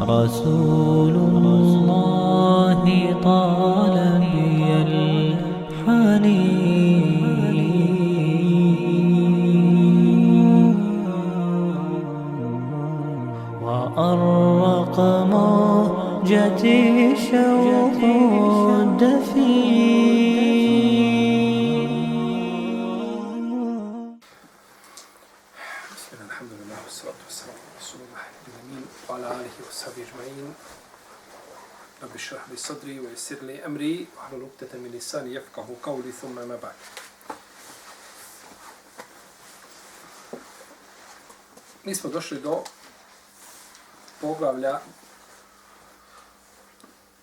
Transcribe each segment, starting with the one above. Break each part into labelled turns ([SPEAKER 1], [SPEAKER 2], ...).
[SPEAKER 1] رسول الله طال بي الحنين وأرق موجتي شوق
[SPEAKER 2] sadri wa yassir li amri wa hlul uqdata min lisani yafqahu qawli thumma ma ba'd. Mi smo došli do poglavlja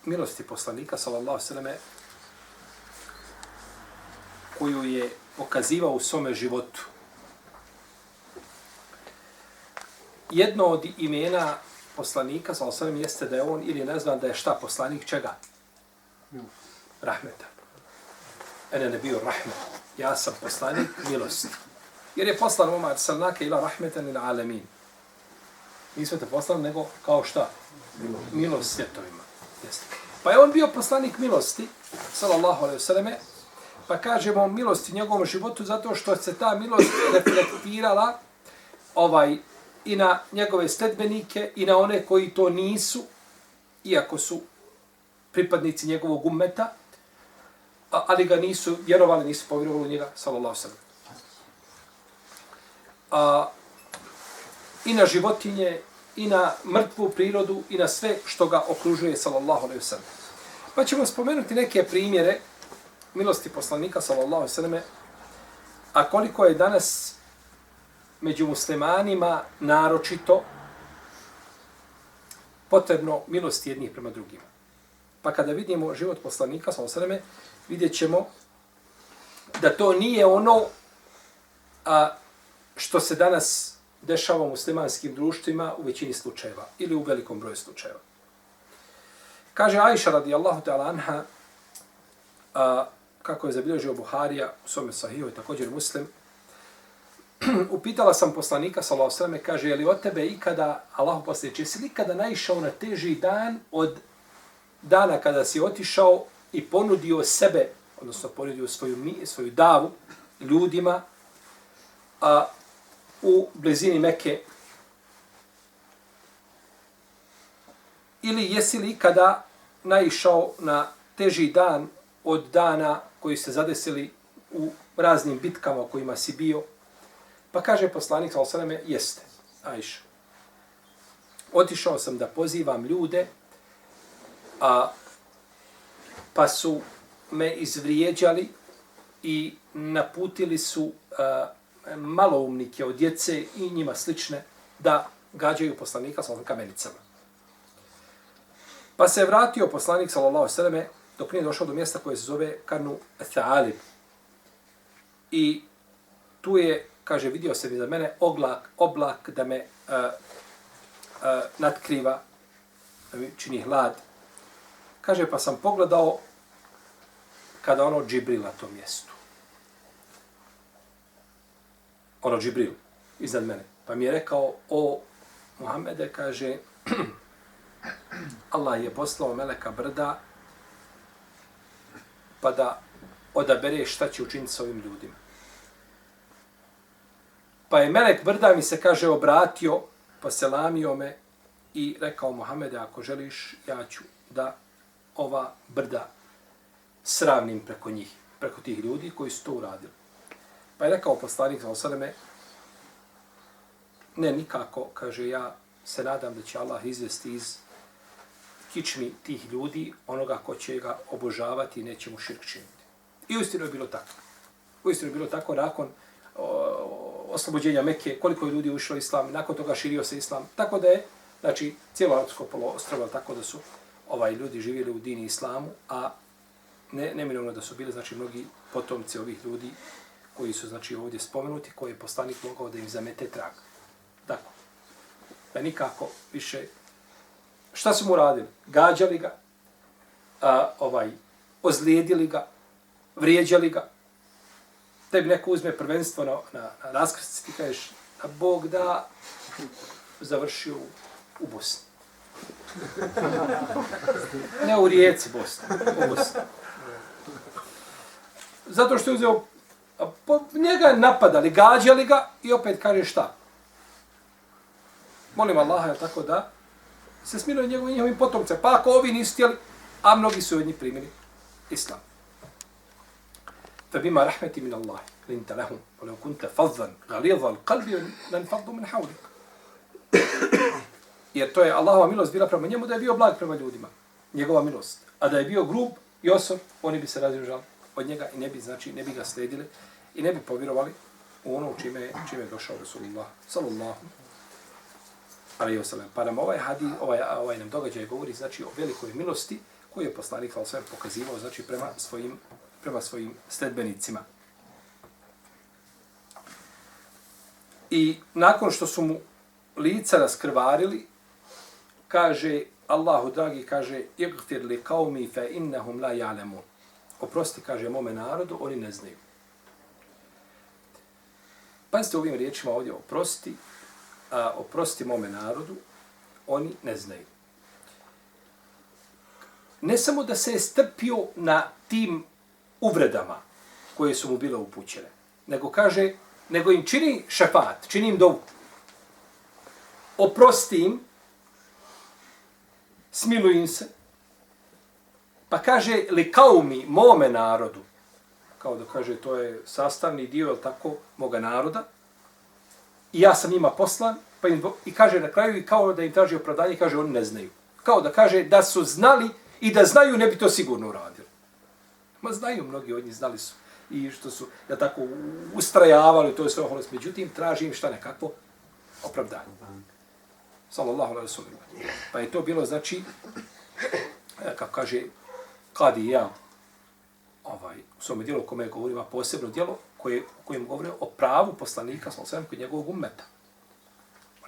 [SPEAKER 2] milosti poslanika sallallahu alejhi ve koju je pokazivao u svome životu. Jedno od imena poslanika, sa osvijem, jeste da je on ili ne znam da je šta poslanik čega? Rahmeta. Ene ne bio rahmet. Ja sam poslanik milosti. Jer je poslan Omar salnake ila rahmetan ila alemin. Nismo te poslali, nego kao šta? Milost svjetovima. Jeste. Pa je on bio poslanik milosti, sallallahu alaihi vseleme, pa kažemo milosti njegovom životu zato što se ta milost reflektirala ovaj i na njegove sledbenike i na one koji to nisu, iako su pripadnici njegovog ummeta, a, ali ga nisu vjerovali, nisu povjerovali u njega, sallallahu sallam. A, I na životinje, i na mrtvu prirodu, i na sve što ga okružuje, sallallahu alaihi sallam. Pa ćemo spomenuti neke primjere milosti poslanika, sallallahu sallam, a koliko je danas među muslimanima naročito potrebno milost jednih prema drugima. Pa kada vidimo život poslanika, sa osreme, vidjet ćemo da to nije ono a, što se danas dešava u muslimanskim društvima u većini slučajeva ili u velikom broju slučajeva. Kaže Aisha radijallahu ta'ala anha, a, kako je zabilježio Buharija u svome sahiju i također muslim, upitala sam poslanika, salao sveme, kaže, je li od tebe ikada, Allah poslaniče, jesi li ikada naišao na teži dan od dana kada si otišao i ponudio sebe, odnosno ponudio svoju, mi, svoju davu ljudima a, u blizini Mekke, ili jesi li ikada naišao na teži dan od dana koji se zadesili u raznim bitkama u kojima si bio, Pa kaže poslanik sa osaleme, jeste, Ajša. Otišao sam da pozivam ljude, a, pa su me izvrijeđali i naputili su a, maloumnike od djece i njima slične da gađaju poslanika sa kamenicama. Pa se je vratio poslanik sallallahu alejhi dok nije došao do mjesta koje se zove Karnu Thalib. I tu je kaže, vidio sam iza mene oblak, oblak da me uh, uh, natkriva, da mi čini hlad. Kaže, pa sam pogledao kada ono Džibril na tom mjestu. Ono Džibril, iznad mene. Pa mi je rekao, o Muhammede, kaže, Allah je poslao Meleka brda pa da odabere šta će učiniti s ovim ljudima. Pa je Melek Brda mi se, kaže, obratio, poselamio me i rekao Mohamede, ako želiš, ja ću da ova brda sravnim preko njih, preko tih ljudi koji su to uradili. Pa je rekao poslanik za osademe, ne nikako, kaže, ja se nadam da će Allah izvesti iz kičmi tih ljudi onoga ko će ga obožavati i neće mu širk činiti. I uistinu je bilo tako. Uistinu je bilo tako nakon oslobođenja Mekke, koliko je ljudi ušlo islam, nakon toga širio se islam. Tako da je, znači, cijelo Arabsko poluostrvo, tako da su ovaj ljudi živjeli u dini islamu, a ne, neminovno da su bili, znači, mnogi potomci ovih ljudi koji su, znači, ovdje spomenuti, koji je poslanik mogao da im zamete trag. Tako. Da nikako više... Šta su mu radili? Gađali ga, a, ovaj, ozlijedili ga, vrijeđali ga, tebi neko uzme prvenstvo na, na, na raskrsci, ti kažeš, a Bog da završio u Bosni. Ne u rijeci Bosni. U Bosni. Zato što je uzeo, a po, njega napadali, gađali ga i opet kaže šta? Molim Allaha, je tako da, se smiluje njegovim, njegovim potomce. Pa ako ovi nisu htjeli, a mnogi su od njih primili islam. فبما رحمة من الله لنت لهم ولو كنت فظا غليظ القلب لانفضوا من حولك Jer to je Allahova milost bila prema njemu da je bio blag prema ljudima. Njegova milost. A da je bio grub i osob, oni bi se razrežali od njega i ne bi, znači, ne bi ga sledili i ne bi povjerovali u ono čime, čime je došao Rasulullah. Sallallahu alaihi wa sallam. Pa nam ovaj hadi, ovaj, ovaj nam događaj govori, znači, o velikoj milosti koju je poslanik sallallahu pokazivao, znači, prema svojim, prema svojim sledbenicima. I nakon što su mu lica raskrvarili, kaže Allahu dragi, kaže igfir li qaumi fa innahum la ya'lamun. Oprosti, kaže mome narodu, oni ne znaju. Pazite ovim riječima ovdje, oprosti, a, oprosti mome narodu, oni ne znaju. Ne samo da se je strpio na tim uvredama koje su mu bile upućene, nego kaže, nego im čini šefat, čini im dovu. Oprosti im, smiluj im se, pa kaže li kao mi, mome narodu, kao da kaže to je sastavni dio, je tako, moga naroda, i ja sam njima poslan, pa im, i kaže na kraju, i kao da im traži opravdanje, kaže oni ne znaju. Kao da kaže da su znali i da znaju, ne bi to sigurno uradili. Ma znaju, mnogi od njih znali su i što su, da tako, ustrajavali, to je sve oholost. Međutim, traži im šta nekakvo opravdanje. Sallallahu alaihi ve sallam. Pa je to bilo, znači, e, kako kaže, kad ja, ovaj, u svome dijelu kome je govorima posebno dijelo, koje, kojem govori o pravu poslanika, sallallahu alaihi ve kod njegovog ummeta.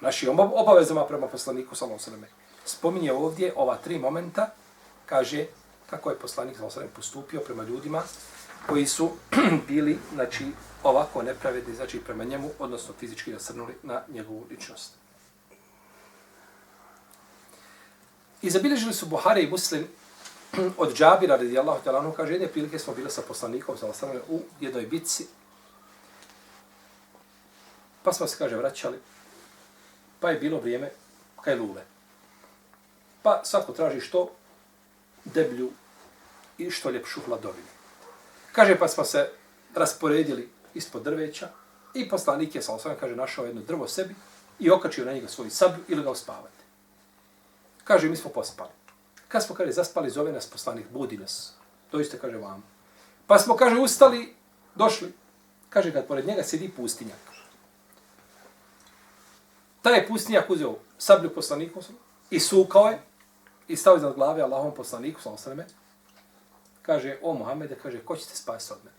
[SPEAKER 2] O našim obavezama prema poslaniku, sallallahu alaihi ve. Spominje ovdje ova tri momenta, kaže, kako je poslanik, sallallahu alaihi postupio prema ljudima koji su bili, znači, ovako nepravedni, znači, prema njemu, odnosno fizički nasrnuli na njegovu ličnost. I zabilježili su Buhari i Muslim od Džabira, radijallahu ta'ala, ono kaže, jedne prilike smo bili sa poslanikom, sa ostanom, u jednoj bitci, pa smo se, kaže, vraćali, pa je bilo vrijeme kaj lule. Pa svako traži što deblju i što ljepšu hladovinu. Kaže, pa smo se rasporedili ispod drveća i poslanik je, sa kaže, našao jedno drvo sebi i okačio na njega svoju sablju ili ga uspavati. Kaže, mi smo pospali. Kad smo, kaže, zaspali, zove nas poslanik, budi nas. To isto kaže vam. Pa smo, kaže, ustali, došli. Kaže, kad pored njega sedi pustinjak. Taj je pustinjak uzeo sablju poslaniku i sukao je i stao iznad glave Allahom poslaniku, sa osreme, Kaže, o Muhammede, kaže, ko će te spasiti od mene?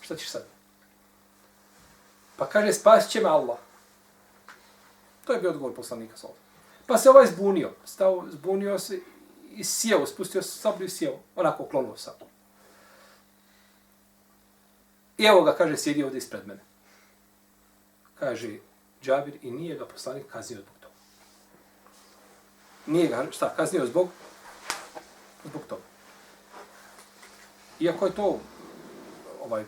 [SPEAKER 2] Šta ćeš sad? Pa kaže, spasit će me Allah. To je bio odgovor poslanika, sa Pa se ovaj zbunio. Stao, zbunio se i sjeo, spustio se sablju i sjeo. Onako klonuo sablju. I evo ga, kaže, sjedi ovdje ispred mene. Kaže, Džabir, i nije ga poslanik kaznio zbog. Nije ga, šta, kaznio zbog? Zbog toga. Iako je to ovaj, e, e,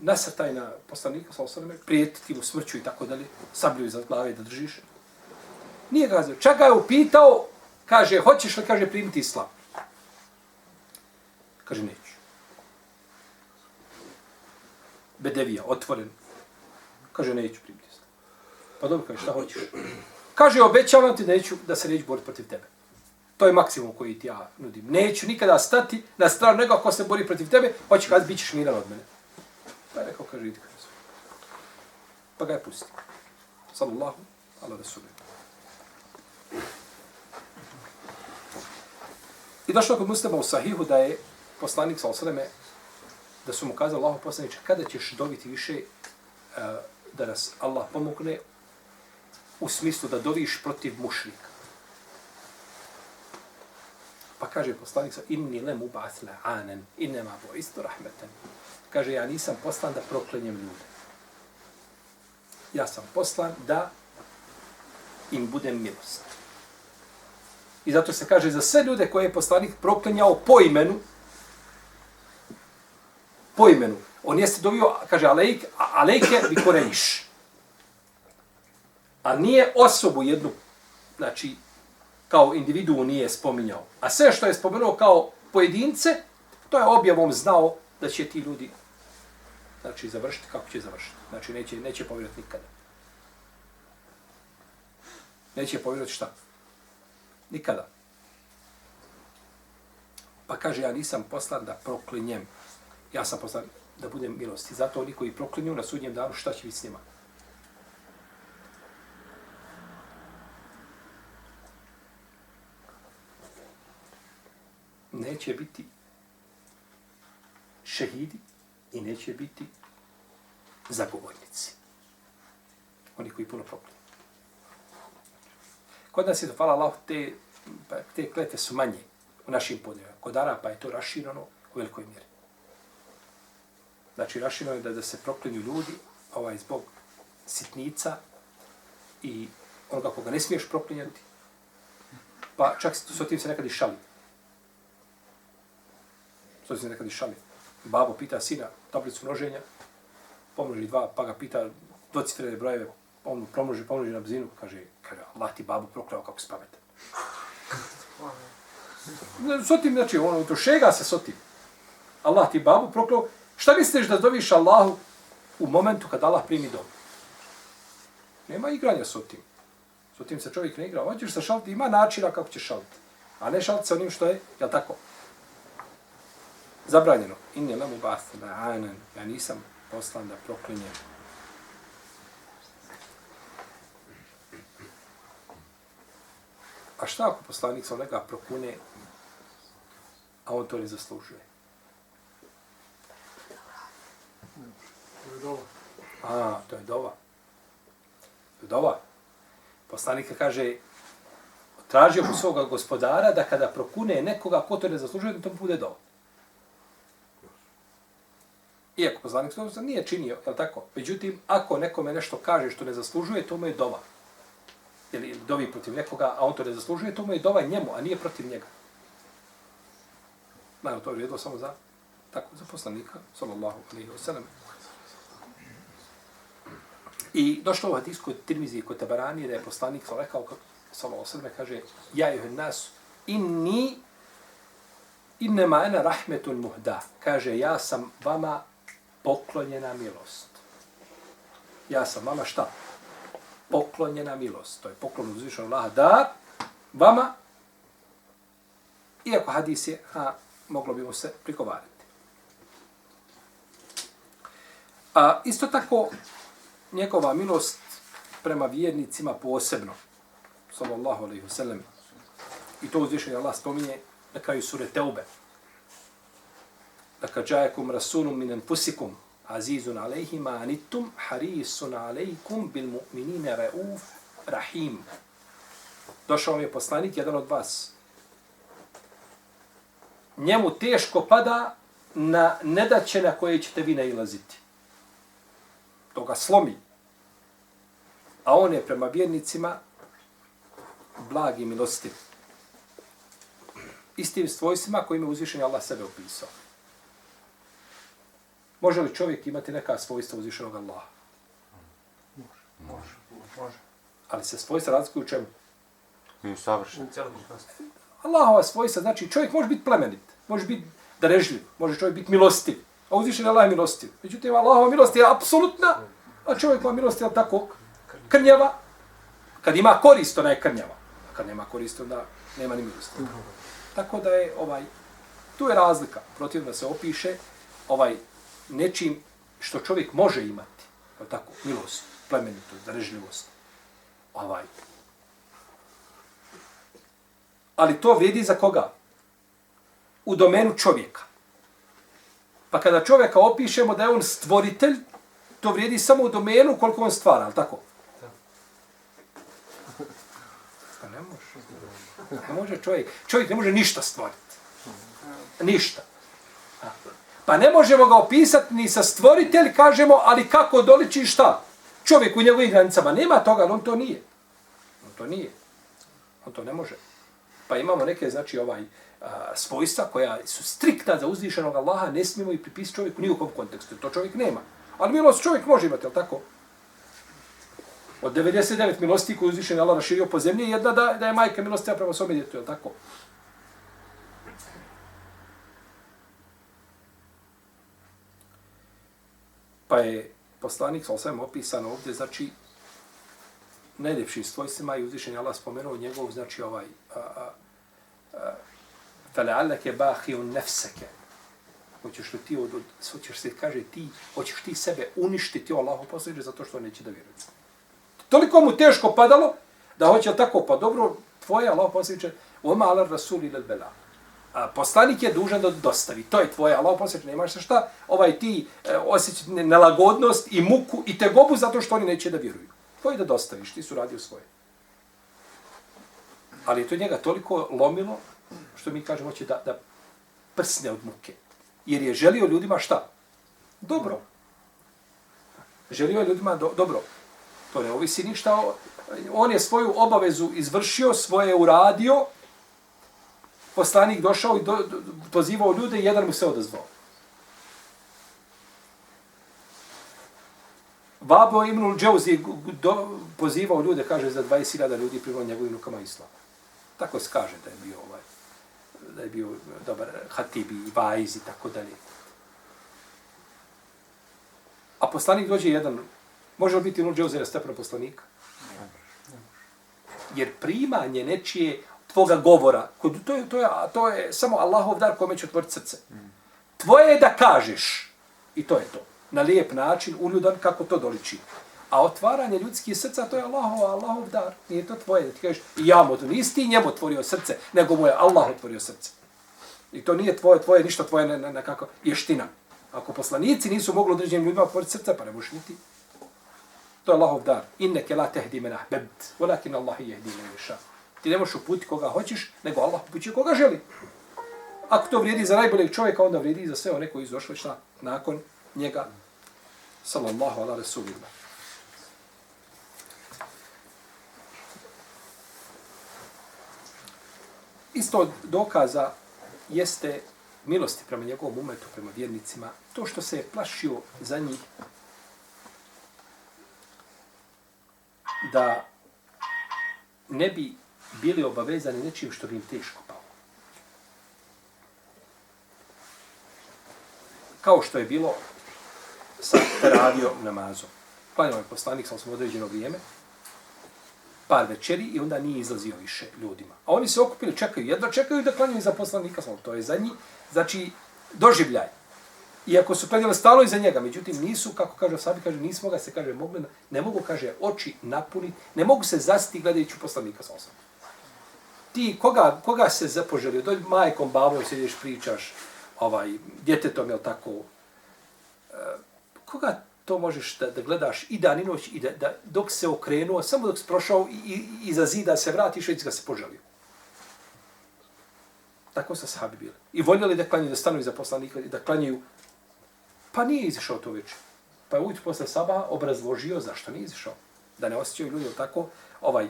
[SPEAKER 2] nasrtaj na poslanika, sa osaname, prijetiti mu smrću i tako dalje, sablju iza glave da držiš, Nije ga razvio. Čak ga je upitao, kaže, hoćeš li, kaže, primiti islam? Kaže, neću. Bedevija, otvoren. Kaže, neću primiti islam. Pa dobro, kaže, šta hoćeš? Kaže, obećavam ti da, neću, da se neću boriti protiv tebe. To je maksimum koji ti ja nudim. Neću nikada stati na stranu nego ako se bori protiv tebe, hoće kazati, bit ćeš miran od mene. Pa je rekao, kaže, idi kada Pa ga je pusti. Sallallahu ala rasulina. I došlo kod muslima u sahihu da je poslanik sa osaleme, da su mu kazali Allah poslaniče, kada ćeš dobiti više uh, da nas Allah pomogne u smislu da doviš protiv mušnika. Pa kaže poslanik sa inni lem ubath la anen, innema bo isto rahmeten. Kaže, ja nisam poslan da proklenjem ljude. Ja sam poslan da im budem milost. I zato se kaže za sve ljude koje je poslanik proklinjao po imenu, po imenu. On jeste dovio, kaže, alejk, alejke bi koreniš. A nije osobu jednu, znači, kao individu nije spominjao. A sve što je spomenuo kao pojedince, to je objavom znao da će ti ljudi znači, završiti kako će završiti. Znači, neće, neće povjerati nikada. Neće povjerati šta? Nikada. Pa kaže, ja nisam poslan da proklinjem. Ja sam poslan da budem milosti. Zato oni koji proklinju na sudnjem danu, šta će biti s njima? Neće biti šehidi i neće biti zagovornici. Oni koji puno problem. Kod nas je, hvala Allah, te, pa, te klete su manje u našim podnjima. Kod Arapa je to raširano u velikoj mjeri. Znači, raširano je da, da se proklinju ljudi ovaj, zbog sitnica i onoga koga ne smiješ proklinjati. Pa čak s tim se nekad i šali. S se nekad i šali. Babo pita sina tablicu množenja, pomnoži dva, pa ga pita dvocifrene brojeve, on promnoži, pomnoži na brzinu, kaže, kaže, Allah ti babu prokleo kako si pametan. Sotim, znači, ono, to šega se sotim. Allah ti babu prokleo. Šta misliš da doviš Allahu u momentu kad Allah primi dom? Nema igranja sotim. Sotim se čovjek ne igra. Hoćeš se šaliti, ima načina kako ćeš šaliti. A ne šaliti se onim što je, jel tako? Zabranjeno. Inni lemu bath da anen. Ja nisam poslan da proklinjem. A šta ako poslanik sa neka prokune, a on to ne zaslužuje? A, to je dova. To je dova. Poslanik kaže, tražio mu svoga gospodara da kada prokune nekoga ko to ne zaslužuje, da to bude dova. Iako poslanik to nije činio, je tako? Međutim, ako nekome nešto kaže što ne zaslužuje, to mu je dova ili dovi protiv nekoga, a on to ne zaslužuje, to mu je dova njemu, a nije protiv njega. Naravno, to je vrijedilo samo za, tako, za poslanika, sallallahu alaihi wa sallam. I došlo u hadisku od Tirmizi kod Tabarani, da je poslanik sa rekao, sallallahu alaihi wa kaže, ja juhe nas, inni, innema ena rahmetun muhda. Kaže, ja sam vama poklonjena milost. Ja sam vama šta? poklonjena milost. To je poklon uzvišenog Allaha da vama, iako hadis je, a, moglo bi mu se prikovarati. A, isto tako, njegova milost prema vjernicima posebno, sallallahu alaihi wasallam, i to uzvišenje Allah spominje na kraju sure Teube. Laka džajekum rasulum min anfusikum, azizun alejhima anittum harisun alejkum bil mu'minina rauf rahim. Došao mi je poslanik, jedan od vas. Njemu teško pada na nedaće na koje ćete vi nailaziti. To ga slomi. A on je prema vjernicima blag i milostiv. Istim svojstvima kojima je uzvišen Allah sebe opisao. Može li čovjek imati neka svojstva uzvišenog Allaha?
[SPEAKER 3] Može. Može.
[SPEAKER 2] Ali se svojstva razlikuju u čemu?
[SPEAKER 3] Nije savršen.
[SPEAKER 2] Allahova svojstva, znači čovjek može biti plemenit, može biti darežljiv, može čovjek biti milostiv, a uzvišen Allah je milostiv. Međutim, Allahova milost je apsolutna, a čovjekova milost je tako krnjava. Kad ima korist, ona je krnjava. A kad nema korist, onda nema ni milosti. Tako da je ovaj, tu je razlika, protiv da se opiše ovaj nečim što čovjek može imati, je tako, milost, plemenitost, darežljivost. Ovaj. Ali to vrijedi za koga? U domenu čovjeka. Pa kada čovjeka opišemo da je on stvoritelj, to vrijedi samo u domenu koliko on stvara, ali tako? Pa ne može. Ne može čovjek. Čovjek ne može ništa stvoriti. Ništa. Pa ne možemo ga opisati ni sa stvoritelj, kažemo, ali kako doliči šta? Čovjek u njegovim granicama. Nema toga, on to nije. On to nije. On to ne može. Pa imamo neke, znači, ovaj, a, svojstva koja su striktna za uzvišenog Allaha, ne smijemo i pripisati čovjeku ni u kom kontekstu. To čovjek nema. Ali milost čovjek može imati, ali tako? Od 99 milosti koje uzvišen Allah raširio po zemlji, jedna da, da je majka milostiva prema svome djetu, je tako? Pa je poslanik, sa osvijem opisan ovdje, znači, najljepšim svojstvima i uzvišen je Allah spomenuo njegov, znači, ovaj, a, a, a, فَلَعَلَّكَ بَاهِيُ نَفْسَكَ Hoćeš li ti, od, od, hoćeš se, kaže ti, hoćeš ti sebe uništiti o Allahu posljednje zato što neće da vjeruje. Toliko mu teško padalo, da hoće tako, pa dobro, tvoje Allah posljednje, oma ala rasul ila bela. A poslanik je dužan da dostavi. To je tvoje, Allah posljednje, nemaš se šta, ovaj ti e, osjećati nelagodnost i muku i tegobu zato što oni neće da vjeruju. Tvoje da dostaviš, ti su radio svoje. Ali je to njega toliko lomilo, što mi kažemo, će da, da prsne od muke. Jer je želio ljudima šta? Dobro. Želio je ljudima do, dobro. To ne ovisi ništa. O, on je svoju obavezu izvršio, svoje uradio, poslanik došao i do, do, pozivao ljude i jedan mu se odazvao. Vabo Ibnul Džauzi pozivao ljude, kaže, za 20.000 ljudi primao njegovim rukama islama. Tako se kaže da je bio ovaj, da je bio dobar hatib i vajz i tako dalje. A poslanik dođe jedan, može li biti Ibnul Džauzi na stepenu poslanika? Jer primanje nečije tvoga govora, to, je, to, je, to je samo Allahov dar kome će otvoriti srce. Tvoje je da kažeš, i to je to, na lijep način, uljudan, kako to doliči. A otvaranje ljudskih srca, to je Allahov, Allahov dar. Nije to tvoje, da ti kažeš, ja mu to nisi ti njemu otvorio srce, nego mu je Allah otvorio srce. I to nije tvoje, tvoje, ništa tvoje, ne, ne, ne kako, ještina. Ako poslanici nisu mogli određenim ljudima otvoriti srce, pa ne možeš niti. To je Allahov dar. Inneke la tehdi men ahbebt, volakin Allah jehdi men ješa. Ti ne možeš uputiti koga hoćeš, nego Allah upućuje koga želi. Ako to vrijedi za najboljeg čovjeka, onda vrijedi i za sve one koji izošli šta nakon njega. Sallallahu ala rasulillah. Isto od dokaza jeste milosti prema njegovom umetu, prema vjernicima, to što se je plašio za njih da ne bi bili obavezani nečim što bi im teško palo. Kao što je bilo sa teravijom namazom. Klanjamo je poslanik, sam sam određeno vrijeme, par večeri i onda nije izlazio više ljudima. A oni se okupili, čekaju, jedno čekaju da klanjaju za poslanika, sam, to je za njih, znači, doživljaj. Iako su klanjali stalo iza njega, međutim nisu, kako kaže Sabi, kaže, nismo ga se, kaže, mogli, ne mogu, kaže, oči napuniti, ne mogu se zasti gledajući poslanika, sam sam. Ti, koga, koga se zapoželio, dođi majkom, babom, sjediš, pričaš, ovaj, djetetom, jel tako, e, koga to možeš da, da gledaš i dan i noć i da, da dok se okrenuo, samo dok se prošao i, i, iza zida se vratiš, već ga se poželio. Tako sa sahabi bili. I voljeli da klanjaju, da stanu iza poslanika, da klanjaju. Pa nije izišao to već. Pa je ujutro posle saba obrazložio zašto nije izišao. Da ne osjećaju ljudi tako, ovaj,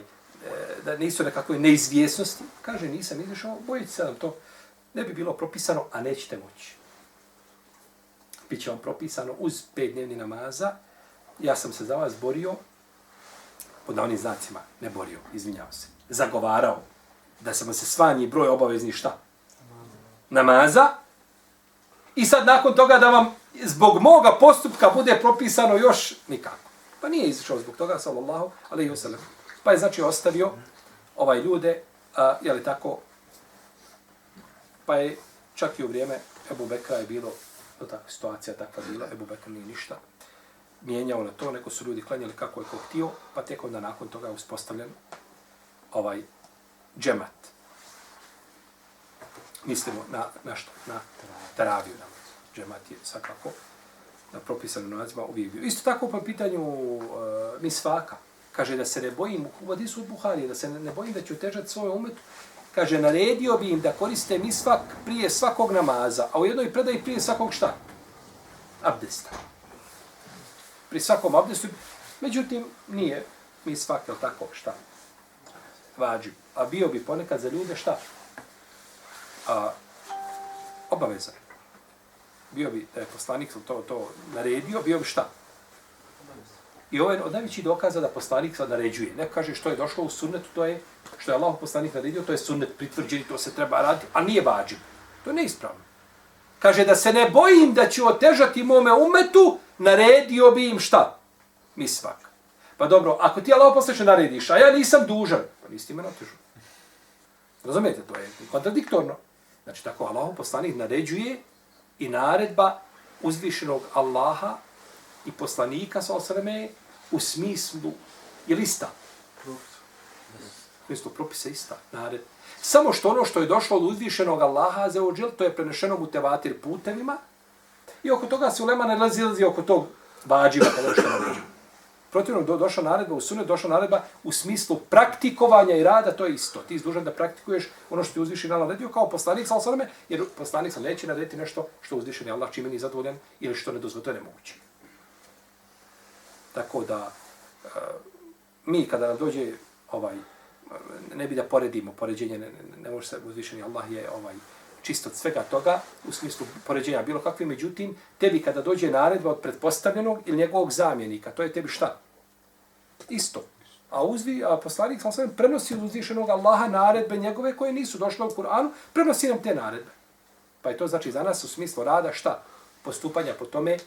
[SPEAKER 2] da nisu nekakve neizvjesnosti. Kaže, nisam izišao, bojite se to ne bi bilo propisano, a nećete moći Biće vam propisano uz pet dnevni namaza. Ja sam se za vas borio, pod onim znacima, ne borio, izvinjavam se, zagovarao da se se svanji broj obavezni šta? Namaza. I sad nakon toga da vam zbog moga postupka bude propisano još nikako. Pa nije izišao zbog toga, sallallahu alaihi wa sallam. Pa je znači ostavio ovaj ljude, a, je li tako, pa je čak i u vrijeme Ebu Bekra je bilo to tako situacija takva bila, Ebu Bekra nije ništa mijenjao na to, neko su ljudi klanjali kako je ko htio, pa tek onda nakon toga je uspostavljen ovaj džemat. Mislimo na, na što? Na teraviju. Na džemat je svakako na propisanom nazivima uvijek bio. Isto tako po pitanju uh, misvaka. Kaže da se ne bojim, u Hadisu od Buhari, da se ne, bojim da ću težati svoj umet kaže, naredio bi im da koriste misvak prije svakog namaza, a u jednoj predaji prije svakog šta? Abdesta. Pri svakom abdestu, međutim, nije misvak, jel tako, šta? Vađi. a bio bi ponekad za ljude šta? A, obaveza. Bio bi, da je poslanik to, to naredio, bio bi šta? I ovo je od najvećih dokaza da poslanik sad naređuje. Ne kaže što je došlo u sunnetu, to je što je Allah poslanik naredio, to je sunnet pritvrđeni, to se treba raditi, a nije vađib. To je neispravno. Kaže da se ne bojim da ću otežati mome umetu, naredio bi im šta? Misvak. Pa dobro, ako ti Allah poslanik narediš, a ja nisam dužan, pa nisi ti me natežu. Razumijete, to je kontradiktorno. Znači, tako Allah poslanik naređuje i naredba uzvišenog Allaha i poslanika sa osreme u smislu je lista. U propisa ista, nared. Samo što ono što je došlo od uzvišenog Allaha za ođel, to je prenešeno mu tevatir putevima i oko toga se ulema ne razilazi oko tog vađiva kada što naređu. Protivno do, došla naredba u sunet, došla naredba u smislu praktikovanja i rada, to je isto. Ti izdužan da praktikuješ ono što ti uzvišen Allah naredio kao poslanik sa osaleme, jer poslanik sa neće narediti nešto što uzvišen Allah čime nije zadovoljan ili što ne dozvo, to je nemoguće. Tako da, e, mi kada nam dođe ovaj, ne bi da poredimo, poređenje ne, ne, ne može se uzvišeni, Allah je ovaj, čist od svega toga, u smislu poređenja bilo kakvi, međutim, tebi kada dođe naredba od pretpostavljenog ili njegovog zamjenika, to je tebi šta? Isto. A, uzvi, a poslanik sam sve prenosi od uzvišenog Allaha naredbe njegove koje nisu došle u Kur'anu, prenosi nam te naredbe. Pa je to znači za nas u smislu rada šta? Postupanja po tome,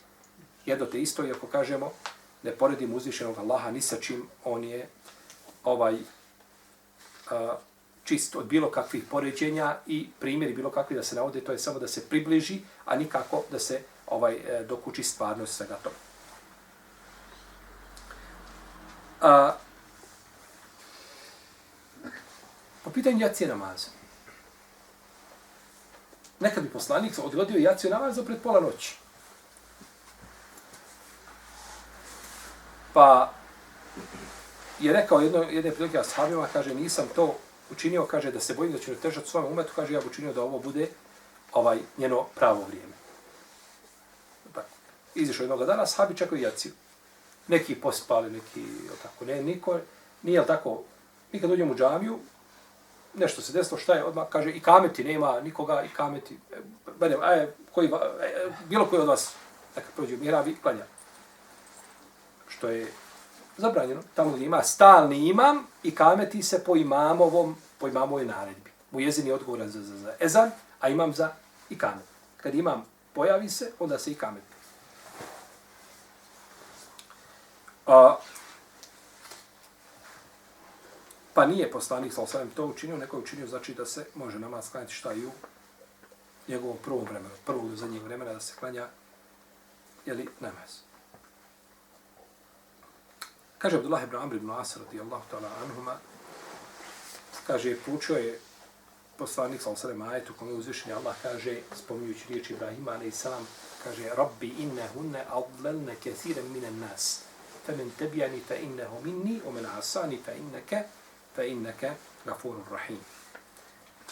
[SPEAKER 2] jedno te isto, iako ako kažemo, ne poredim uzvišenog Allaha ni sa čim, on je ovaj a, čist od bilo kakvih poređenja i primjeri bilo kakvi da se navode, to je samo da se približi, a nikako da se ovaj e, dokuči stvarnost svega toga. A, po pitanju jacije namaza. Nekad bi poslanik odgodio jaciju namaza pred pola noći. Pa je rekao jedno, jedne prilike ashabima, kaže, nisam to učinio, kaže, da se bojim da ću težati svojom umetu, kaže, ja bi učinio da ovo bude ovaj njeno pravo vrijeme. Tako. Izišao jednog dana, ashabi čekaju jaciju. Neki pospali, neki, jel tako, ne, niko, nije, tako, mi kad uđemo u džamiju, nešto se desilo, šta je, odmah kaže, i kameti, nema nikoga, i kameti, e, budem, aj, e, koji, aj, e, bilo koji od vas, neka prođe u mihrabi, klanja. Što je zabranjeno. Tamo gdje ima stalni imam i kameti se po imamovom, po imamovoj naredbi. Mu jezin je odgovoran za, za, za ezan, a imam za i kamet. Kad imam pojavi se, onda se i kamet. A, pa nije poslanik sa osvijem to učinio, neko je učinio, znači da se može namaz klanjati šta i u njegovom prvom vremenu, prvog do zadnjeg vremena da se klanja, jeli, namaz. Kaže Abdullah ibn Amr ibn Asr radijallahu ta'ala anhuma, kaže, poučio je poslanik sa osrem ajetu, kome uzvišenje Allah kaže, spominjući riječ Ibrahima, ali i kaže, Rabbi inne hunne adlelne kethire minen nas, fe men tebijani fe inneho minni, o men asani fe inneke, fe inneke gafurur rahim.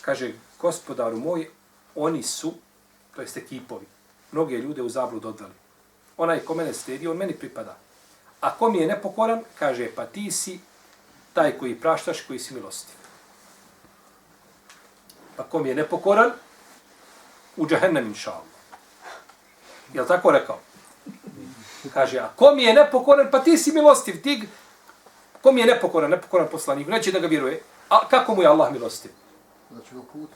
[SPEAKER 2] Kaže, gospodaru moj, oni su, to jeste kipovi, mnoge ljude u zablud odveli. Onaj ko mene sledi, on meni pripada. A ko mi je nepokoran, kaže, pa ti si taj koji praštaš, koji si milostiv. Pa ko mi je nepokoran, u džahennem, inša Allah. Je tako rekao? Kaže, a ko mi je nepokoran, pa ti si milostiv, ti, ko mi je nepokoran, nepokoran poslanik, neće da ga vjeruje, a kako mu je Allah milostiv?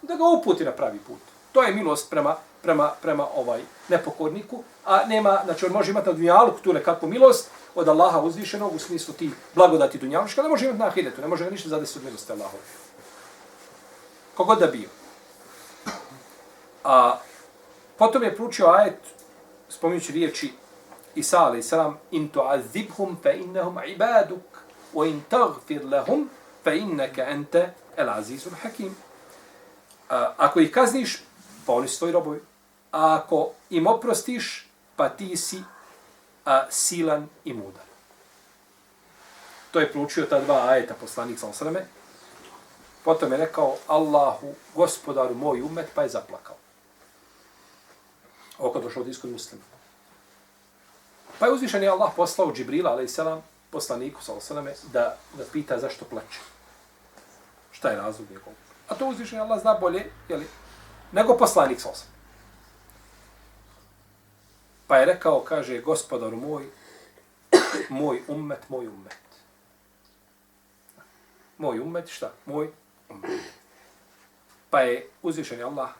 [SPEAKER 2] Da ga uputi na pravi put. To je milost prema, prema, prema ovaj nepokorniku, a nema, znači on može imati na dunjalu tu nekakvu milost, od Allaha uzvišenog u smislu ti blagodati dunjaluška, ne može imati na ahiretu, ne može ga ništa zadesiti od milosti Allahove. Kogod da bio. A potom je pručio ajet, spominjući riječi Isa alaih salam, in tu'azibhum fa innahum ibaduk, wa in tagfir lahum fa innaka ente el azizul hakim. A, ako ih kazniš, pa oni su tvoji robovi. A ako im oprostiš, pa ti si a, silan i mudar. To je proučio ta dva ajeta poslanik sa osrame. Potom je rekao Allahu, gospodaru moj umet, pa je zaplakao. Ovo došao od iskod muslima. Pa je uzvišen je Allah poslao Džibrila, ali i selam, poslaniku sa osrame, da, da pita zašto plače. Šta je razlog njegovog? A to uzvišenje Allah zna bolje, jeli, nego poslanik sa osrame. Pa je rekao, kaže, gospodar moj, moj ummet, moj ummet. Moj ummet, šta? Moj ummet. Pa je uzvišen Allah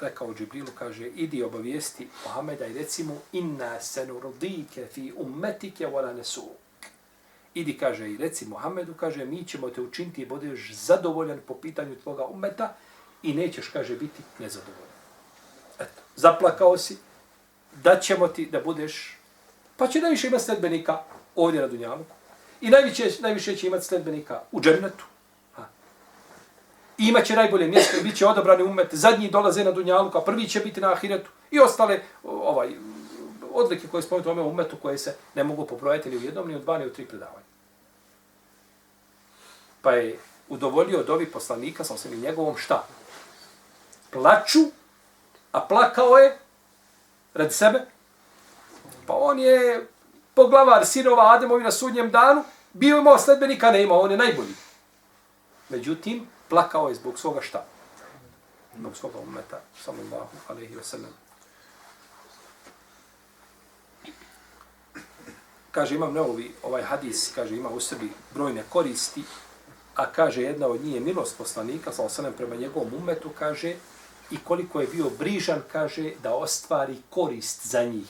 [SPEAKER 2] rekao Džibrilu, kaže, idi obavijesti Muhameda i reci mu, inna senurdike fi ummetike wala nesuk. Idi, kaže, i reci Mohamedu, kaže, mi ćemo te učiniti i budeš zadovoljan po pitanju tvoga ummeta i nećeš, kaže, biti nezadovoljan. Eto, zaplakao si, da ćemo ti da budeš, pa će najviše imati sledbenika ovdje na Dunjaluku. I najviše, najviše će imati sledbenika u džennetu. Ha. I imat će najbolje mjesto bit će odabrani umet. Zadnji dolaze na Dunjaluku, a prvi će biti na Ahiretu. I ostale ovaj, odlike koje spomenuti ome umetu koje se ne mogu pobrojati ni u jednom, ni u dva, ni u tri predavanja. Pa je udovoljio od ovih poslanika, sam se mi njegovom šta? Plaču, a plakao je radi sebe. Pa on je poglavar sinova Ademovi na sudnjem danu, bio imao sledbenika, ne imao, on je najbolji. Međutim, plakao je zbog svoga šta? Zbog svoga umeta, sallallahu alaihi wa sallam. Kaže, imam neovi, ovaj hadis, kaže, ima u sebi brojne koristi, a kaže, jedna od njih je milost poslanika, sallallahu alaihi prema njegovom umetu, kaže, i koliko je bio brižan, kaže, da ostvari korist za njih.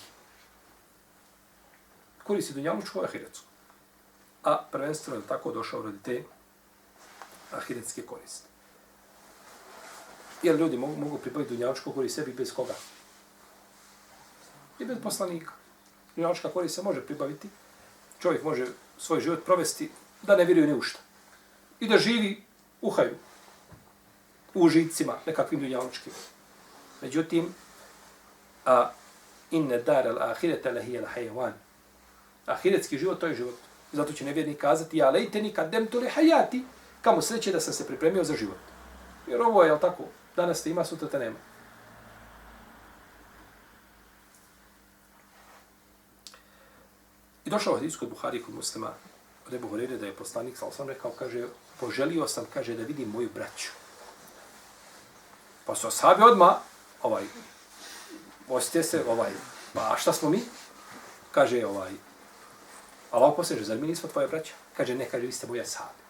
[SPEAKER 2] Korist je dunjalučku i. A prvenstveno je tako došao radi te ahiretske koriste. Jer ljudi mogu, mogu pripojiti dunjalučku korist sebi bez koga? I bez poslanika. Dunjalučka korist se može pribaviti. Čovjek može svoj život provesti da ne vjeruje ni u šta. I da živi u haju užicima nekakvim dunjalučkim. Međutim, a inne dar al ahirete lehi al hajavan. Ahiretski život, to je život. Zato će nevjernik kazati, ja lejte kad dem to hajati, kamo sreće da sam se pripremio za život. Jer ovo je, jel tako, danas te ima, sutra te nema. I došao hadis kod Buhari kod muslima, od Ebu Horeire, da je poslanik, sal sam rekao, kaže, poželio sam, kaže, da vidim moju braću. Pa su ashabi odma ovaj, osjetio se, ovaj, pa šta smo mi? Kaže, ovaj, Allah poseže, zar mi nismo tvoje braća? Kaže, ne, kaže, vi ste moji ashabi.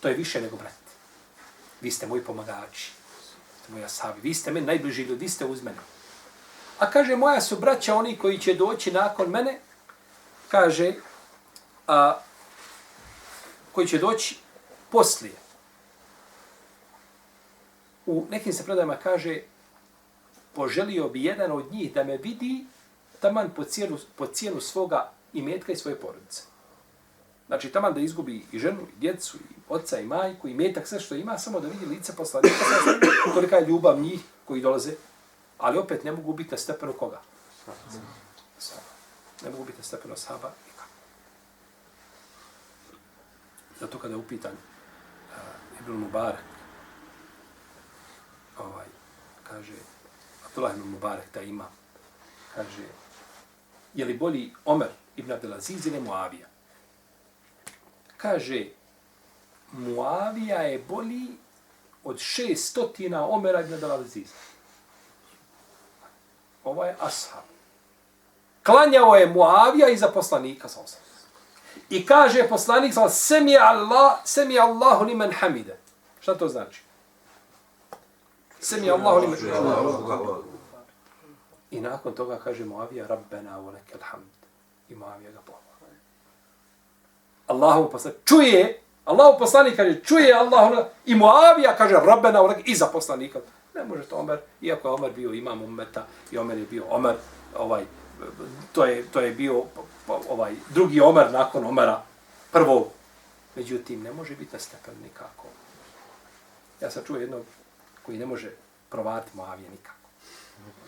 [SPEAKER 2] To je više nego brat. Vi ste moji pomagači. Ste moji ashabi. Vi ste meni najbliži ljudi, vi ste uz mene. A kaže, moja su braća oni koji će doći nakon mene, kaže, a, koji će doći poslije u nekim se predajama kaže poželio bi jedan od njih da me vidi taman po cijenu, po cijenu svoga imetka i svoje porodice. Znači, taman da izgubi i ženu, i djecu, i oca, i majku, i metak, sve što ima, samo da vidi lice poslanika, tolika je ljubav njih koji dolaze, ali opet ne mogu biti na stepenu koga? Ne mogu biti na stepenu sahaba nikako. Zato kada je upitan uh, eh, Ibn Mubarak, ovaj, kaže, Abdullah ibn Mubarak, ta ima, kaže, je li bolji Omer ibn Abdelaziz ili Muavija? Kaže, Muavija je bolji od šestotina Omera ibn Abdelaziz. Ovo je ashab. Klanjao je Muavija iza poslanika, sa osam. I kaže poslanik, sem je Allah, sem je Allahu liman hamide. Šta to znači? Semi Allahu li I nakon toga kaže Muavija, Rabbena u lekel hamd. I Muavija ga pohvala. Allahu poslanik, čuje, Allahu poslanik kaže, čuje Allahu, i Muavija kaže, Rabbena u lekel, i za poslanika. Ne može to Omer, iako je Omer bio imam ummeta, i Omer je bio Omer, ovaj, to je, to je bio ovaj drugi Omer nakon Omera, prvo. Međutim, ne može biti na stepen nikako. Ja sam čuo jednog koji ne može provati Moavije nikako.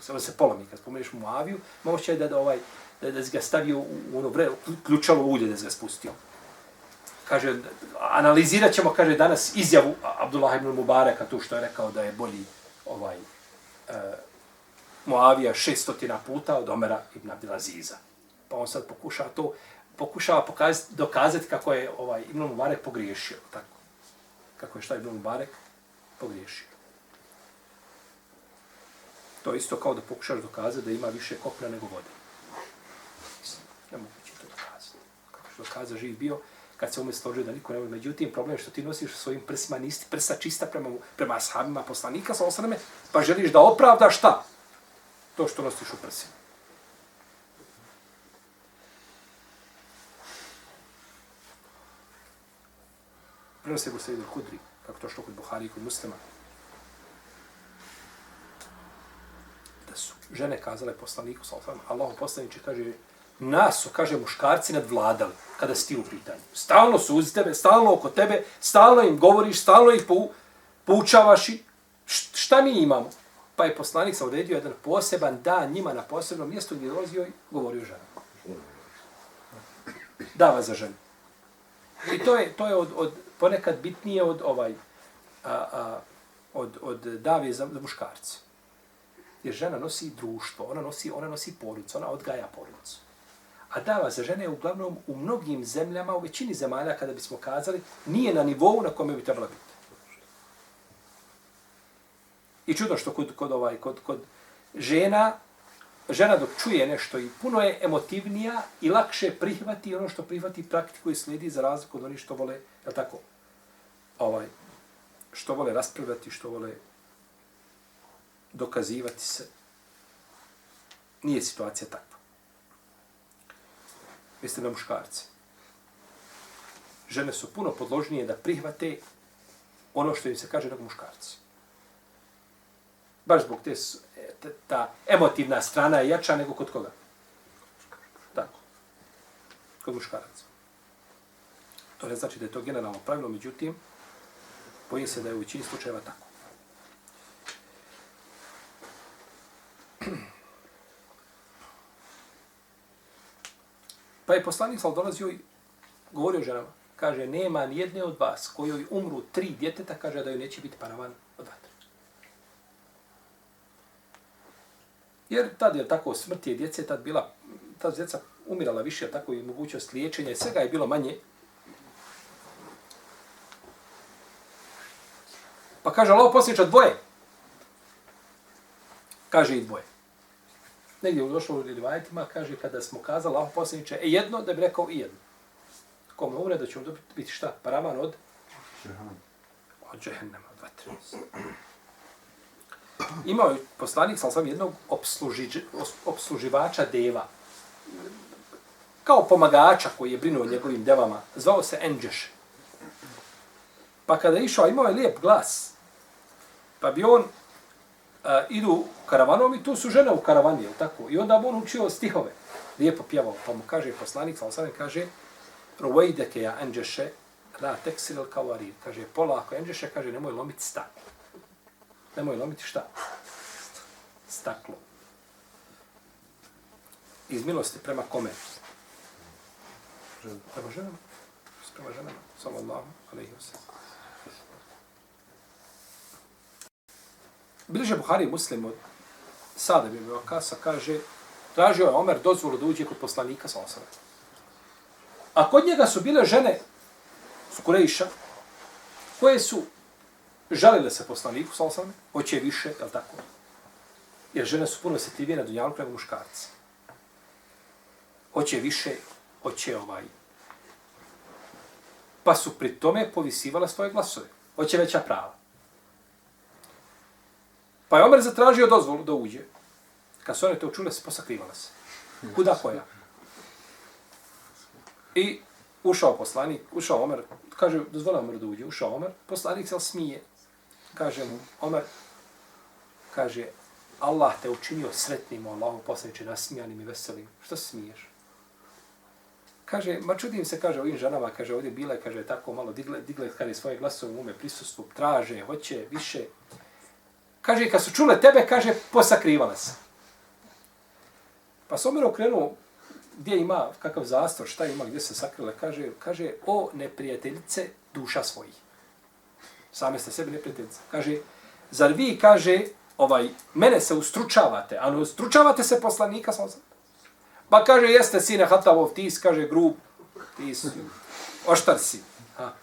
[SPEAKER 2] Samo se polomi, kad spomeneš Moaviju, moće da, da, ovaj, da, da ga stavio u, ono vre, ključalo ulje da ga spustio. Kaže, analizirat ćemo, kaže, danas izjavu Abdullah ibn Mubareka, tu što je rekao da je bolji ovaj, e, Moavija šestotina puta od Omera ibn Abdelaziza. Pa on sad pokušava to, pokušava pokazati, dokazati kako je ovaj Ibn Mubarek pogriješio. Tako. kako je šta je Ibn Mubarek pogriješio. To je isto kao da pokušaš dokazati da ima više kopna nego vode. Mislim, Nemoguće to dokazati. Kako što dokaza živ bio, kad se ume složio da niko ne može. Međutim, problem je što ti nosiš svojim prsima nisi prsa čista prema, prema ashabima poslanika, sa osaname, pa želiš da opravdaš šta? To što nosiš u prsima. Prenosi je Sejid al-Hudri, kako to što kod Buhari i kod muslima. Su žene kazale poslaniku, sa Allahu poslaniče kaže, nas su, kaže, muškarci nadvladali kada si ti u pitanju. Stalno su uz tebe, stalno oko tebe, stalno im govoriš, stalno ih pou, poučavaš i šta mi imamo? Pa je poslanik sa odredio jedan poseban dan njima na posebnom mjestu gdje dolazio i govorio ženama. Dava za ženu. I to je, to je od, od, ponekad bitnije od ovaj, a, a, od, od dave za, za muškarce. Jer žena nosi društvo, ona nosi, ona nosi porodicu, ona odgaja porodicu. A dava za žene je uglavnom u mnogim zemljama, u većini zemalja, kada bismo kazali, nije na nivou na kome bi trebala biti. I čudno što kod, kod, ovaj, kod, kod žena, žena dok čuje nešto i puno je emotivnija i lakše prihvati ono što prihvati praktiku i slijedi za razliku od onih što vole, je tako, ovaj, što vole raspravljati, što vole dokazivati se. Nije situacija takva. Mislim na muškarce. Žene su puno podložnije da prihvate ono što im se kaže nego muškarci. Baš zbog te, e, te- ta emotivna strana je jača nego kod koga? Tako. Kod muškaraca. To ne znači da je to generalno pravilo, međutim, bojim se da je u većini slučajeva tako. Pa je poslanik sal dolazio i govorio ženama. Kaže, nema nijedne od vas kojoj umru tri djeteta, kaže da joj neće biti paravan od vatre. Jer tad je tako smrt je djece, tad bila, ta djeca umirala više, tako i mogućnost liječenja, i svega je bilo manje. Pa kaže, Allah posljedča dvoje. Kaže i dvoje. Negdje je došlo u rivajetima, kaže, kada smo kazali Allah posljedniče, e jedno, da bi rekao i jedno. Kome umre, da će mu dobiti biti šta? Paravan od? Od džehennema, od vatre. Imao je poslanik, sam sam jednog obslužiđ, obsluživača deva. Kao pomagača koji je brinuo njegovim devama. Zvao se Enđeš. Pa kada je išao, imao je lijep glas. Pa bi on a, idu karavanom i tu su žene u karavani, jel tako? I onda on učio stihove. Lijepo pjevao. Pa mu kaže poslanik, sam sam kaže, Ruvajdeke ja Enđeše, la teksiril kavarir. Kaže, polako Enđeše, kaže, nemoj lomiti staklo. Nemoj lomiti šta? Staklo. Iz milosti prema kome? Prema ženama. Prema ženama. Sallallahu alaihi wa sallam. Bliže Buhari Muslim od Sada bi Kasa kaže, tražio je Omer dozvolu da uđe kod poslanika sa osame. A kod njega su bile žene su Kurejša, koje su žalile se poslaniku sa osame, hoće više, jel tako? Jer žene su puno osjetljivije na dunjalu nego muškarci. Hoće više, hoće ovaj. Pa su pri tome povisivala svoje glasove. Hoće veća prava. Pa je Omer zatražio dozvolu da uđe. Kad su one to čule, se posakrivala se. Kuda koja? I ušao poslanik, ušao Omer, kaže, dozvolio Omer da uđe, ušao Omer, poslanik se smije. Kaže mu, Omer, kaže, Allah te učinio sretnim, Allahu poslaniče, nasmijanim i veselim. Što se smiješ? Kaže, ma čudim se, kaže, ovim ženama, kaže, ovdje bile, kaže, tako malo digle, digle kaže, svoje glasove u ume prisustvu, traže, hoće, više. Kaže, kad su čule tebe, kaže, posakrivala se. Pa se Omer okrenuo, gdje ima, kakav zastor, šta ima, gdje se sakrila, kaže, kaže, o neprijateljice duša svojih. Same ste sebi neprijateljice. Kaže, zar vi, kaže, ovaj, mene se ustručavate, a ne ustručavate se poslanika, sam sam. Pa kaže, jeste sine Hatavov, ti si, kaže, grub, ti si, oštar si. Ha.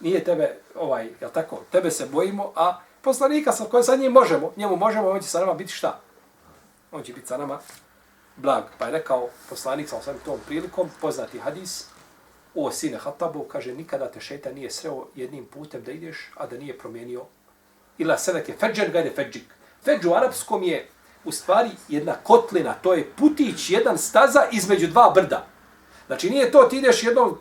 [SPEAKER 2] Nije tebe, ovaj, jel tako, tebe se bojimo, a poslanika sa kojim sa njim možemo, njemu možemo, on će sa nama biti šta? On će biti sa nama blag. Pa je rekao poslanik sa osam tom prilikom, poznati hadis, o sine Hatabu, kaže, nikada te šeta nije sreo jednim putem da ideš, a da nije promijenio. Ila seleke feđen gajde feđik. Feđ u arapskom je u stvari jedna kotlina, to je putić, jedan staza između dva brda. Znači nije to ti ideš jednom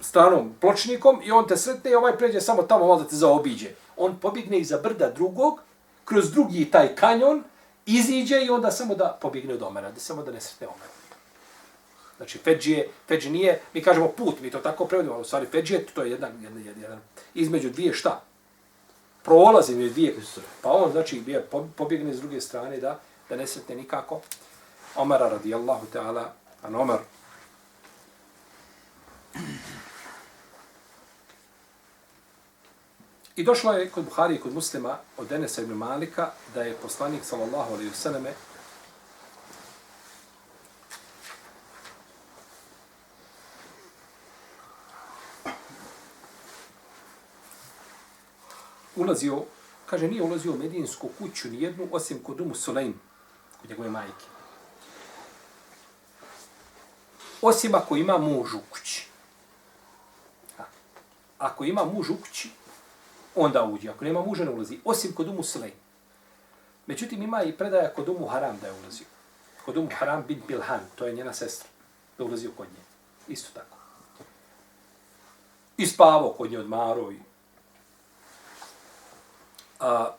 [SPEAKER 2] stranom pločnikom i on te sretne i ovaj pređe samo tamo valjda da te zaobiđe. On pobjegne iza brda drugog, kroz drugi taj kanjon, iziđe i onda samo da pobjegne od Omera, da samo da ne sretne Omera. Znači, Feđije, je, nije, mi kažemo put, mi to tako prevodimo, ali u stvari Feđije, to je jedan, jedan, jedan, između dvije šta? Prolazi između dvije, pa on, znači, bije, pobjegne s druge strane da, da ne sretne nikako. Omara radijallahu ta'ala, an Omar, I došlo je kod Buhari i kod muslima od Denesa ibn Malika da je poslanik sallallahu alaihi vseleme ulazio, kaže, nije ulazio u medinsku kuću ni jednu, osim kod umu Sulejm, kod njegove majke. Osim ako ima muž u kući. Ako ima muž u kući, onda uđe. Ako nema muža, ne ulazi. Osim kod umu Sulejm. Međutim, ima i predaja kod umu Haram da je ulazio. Kod umu Haram bin Bilhan, to je njena sestra, da ulazio kod nje. Isto tako. I spavao kod nje odmaro I... A,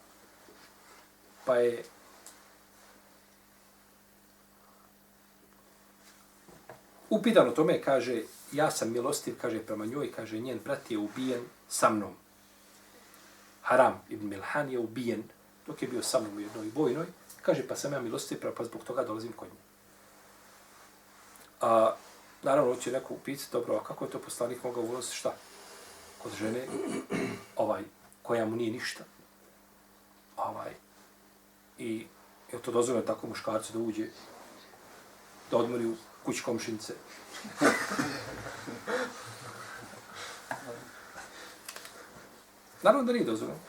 [SPEAKER 2] pa je upitan o tome, kaže, ja sam milostiv, kaže, prema njoj, kaže, njen brat je ubijen sa mnom. Haram ibn Milhan je ubijen dok je bio sa mnom u jednoj vojnoj. Kaže, pa sam ja milostiv, pa zbog toga dolazim kod nje. A, naravno, će neko upiti, dobro, a kako je to poslanik mogao ulaziti šta? Kod žene, ovaj, koja mu nije ništa. Ovaj, I je to dozvoljeno tako muškarcu da uđe, da odmori u kuć komšinice. Naravno da nije dozvoljeno.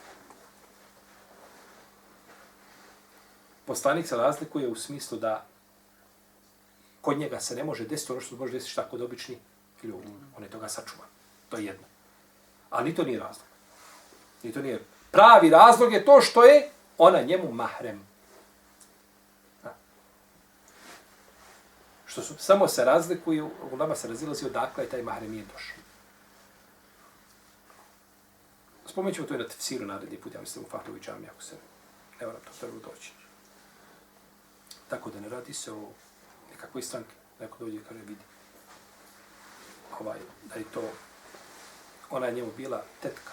[SPEAKER 2] Poslanik se razlikuje u smislu da kod njega se ne može desiti ono što može desiti šta kod obični ljudi. On je toga sačuvan. To je jedno. Ali ni to nije razlog. Ni to nije. Pravi razlog je to što je ona njemu mahrem. Što su, samo se razlikuju, u nama se razilazi odakle je taj mahrem je došao. Spomenut ćemo to i na tefsiru naredni put, ja mislim u Fahtovi džami, ako se ne moram to prvo doći. Tako da ne radi se o nekakvoj stranke, neko dođe i kaže vidi. Ovaj, da je to, ona je njemu bila tetka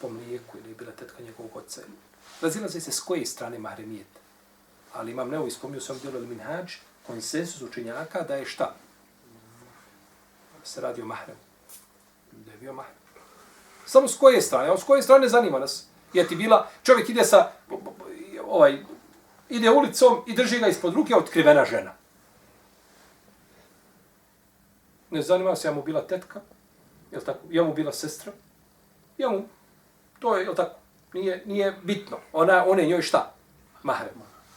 [SPEAKER 2] po mlijeku ili je bila tetka njegovog oca. Razilaze se s koje strane mahremijet. Ali imam neovi spomnio sam djelo ili minhađ, konsensus učinjaka da je šta? Se radi o mahremu. Da je bio mahrem. Samo s koje strane? A s koje strane zanima nas? Je ti bila, čovjek ide sa, ovaj, ide ulicom i drži ga ispod ruke otkrivena žena. Ne zanima se, ja mu bila tetka, je tako? Ja mu bila sestra, ja mu, to je, je tako? Nije, nije bitno. Ona, on je njoj šta? Mahrem.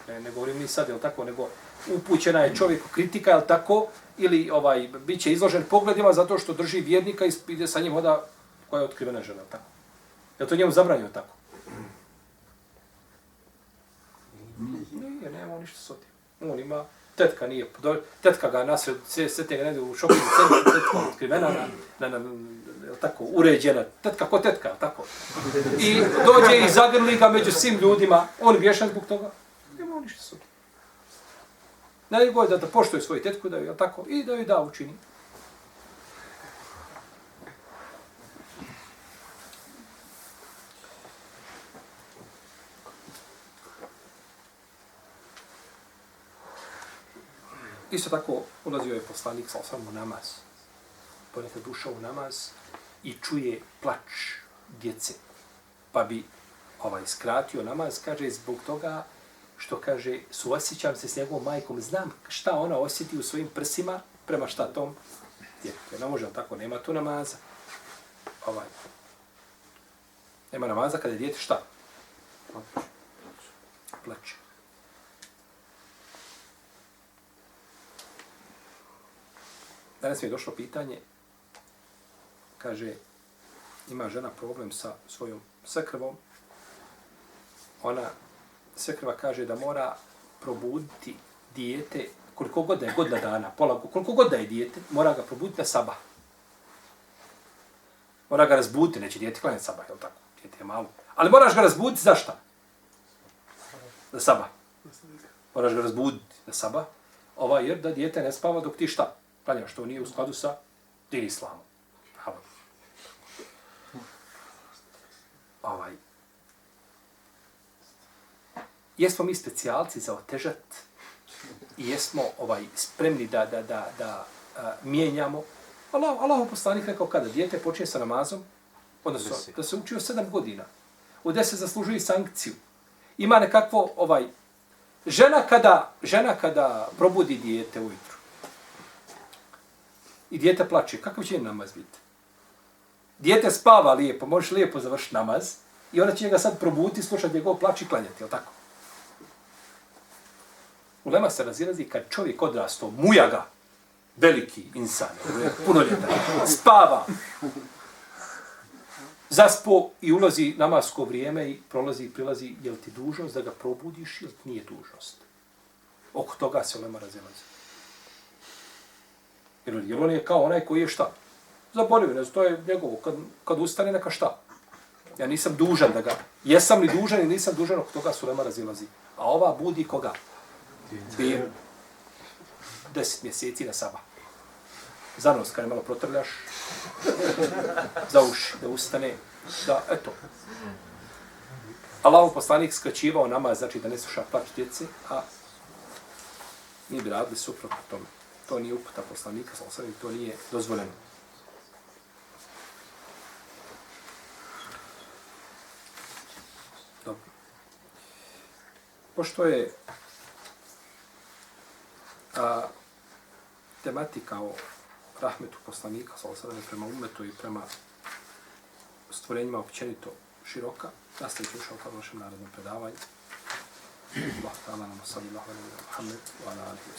[SPEAKER 2] Ne, ne govorim ni sad, je tako? Nego upućena je čovjeku kritika, je tako? Ili ovaj, bit će izložen pogledima zato što drži vjernika i ide sa njim hoda koja je otkrivena žena, tako? Je to njemu zabranio tako? Nije, nema ništa s. On ima, tetka nije, tetka ga nasred, sve, sve te ga u šoku, tetka otkrivena, na, na, na, tako, uređena, tetka ko tetka, tako. I dođe i zagrli ga među svim ljudima, on vješan zbog toga, nema ništa s Najbolje je da, da poštuje svoju tetku, da ju, tako, i da ju da učini. Isto tako ulazio je poslanik sa osam u namaz. Ponekad ušao u namaz i čuje plač djece. Pa bi ovaj skratio namaz, kaže, zbog toga što kaže, suosjećam se s njegovom majkom, znam šta ona osjeti u svojim prsima prema šta tom djetetu. Ne može tako, nema tu namaza. Ovaj. Nema namaza kada je dijete šta? Plače. Danas mi je došlo pitanje, kaže, ima žena problem sa svojom sakrvom, ona sekrva kaže da mora probuditi dijete koliko god da je godina dana, pola, koliko god da je dijete, mora ga probuditi na sabah. Mora ga razbuditi, neće dijete klanjati sabah, je li tako? Dijete je malo. Ali moraš ga razbuditi za šta? Za sabah. Moraš ga razbuditi za sabah, ovaj, jer da dijete ne spava dok ti šta? Klanjaš, to nije u skladu sa din islamom. Bravo. Ovaj. Jesmo mi specijalci za otežat i jesmo ovaj spremni da da da da a, mijenjamo. Allah, Allah poslanik rekao kada dijete počne sa namazom, odnosno da se uči od 7 godina. U 10 zaslužuje sankciju. Ima nekakvo ovaj žena kada žena kada probudi dijete ujutru. I dijete plače, kakav će namaz biti? Dijete spava lijepo, možeš lijepo završiti namaz i ona će ga sad probuditi, slušati njegov plač i klanjati, je tako? Ulema se razilazi kad čovjek odrasto, muja ga, veliki insan, puno ljeta, spava, zaspo i ulazi namasko vrijeme i prolazi i prilazi, je li ti dužnost da ga probudiš ili nije dužnost? Oko toga se ulema razilazi. Jer, jer on je kao onaj koji je šta? Zaboravio, ne znam, to je njegovo. Kad, kad ustane, neka šta? Ja nisam dužan da ga... Jesam li dužan ili nisam dužan, oko toga su ulema razilazi. A ova budi koga? Dvije. Deset mjeseci na saba. Za nos, kada malo protrljaš, za uši, da ustane, da, eto. Allahov poslanik skraćivao nama, znači da ne sluša plač djece, a mi bi radili suprotno tome. To nije uputa poslanika, sa to nije dozvoljeno. Dobro. Pošto je a, tematika o rahmetu poslanika, sa osadane prema umetu i prema stvorenjima općenito široka, nastavit ću u našem narodnom predavanju. Allah, ta'ala, nam osadu, lahvala, muhammed, wa ala, alihi,